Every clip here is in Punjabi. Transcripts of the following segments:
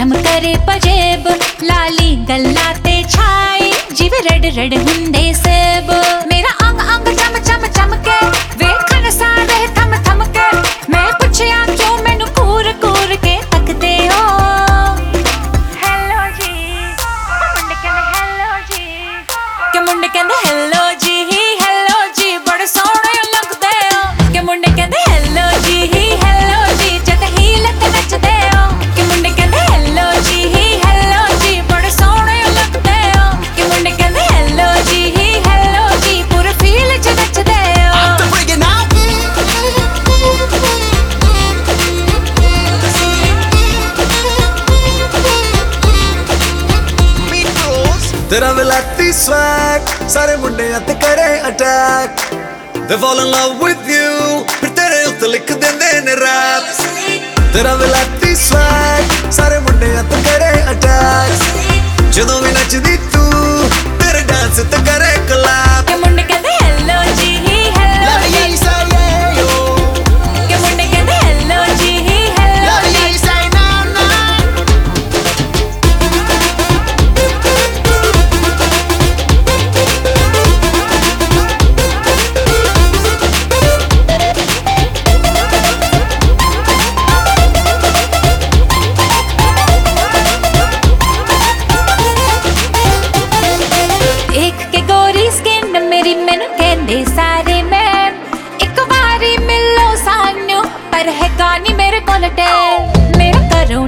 चमकरे पजेब। लाली गल्लाते छाई जीव रड रड हुंदे सेब। मेरा ਤੇਰਾ ਵਿਲਾਤੀ ਸਵੈਗ ਸਾਰੇ ਮੁੰਡੇ ਤੇ ਕਰੇ ਅਟੈਕ ਦੇ fall in love with you ਫਿਰ ਤੇਰੇ ਉੱਤੇ ਲਿਖ ਦਿੰਦੇ ਨੇ ਰੈਪ ਤੇਰਾ ਵਿਲਾਤੀ ਸਵੈਗ ਸਾਰੇ ਮੁੰਡੇ ਤੇ ਕਰੇ ਅਟੈਕ ਜਦੋਂ ਵੀ ਨੱਚਦੀ ਤੂੰ, ਤੇਰੇ ਡਾਂਸ ਤੇ ਕਰੇ ਸਾਡੇ ਸਾਰੇ ਮੈਂ ਇੱਕ ਵਾਰੀ ਮਿਲੋ ਸਾਨੂੰ ਪਰ ਹੈ ਕਹਾਣੀ ਮੇਰੇ ਕੋਲ ਟੈ ਮੇਰਾ ਕਰੋ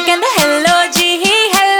ਕਹਿੰਦਾ ਹੈਲੋ ਜੀ ਹੈਲੋ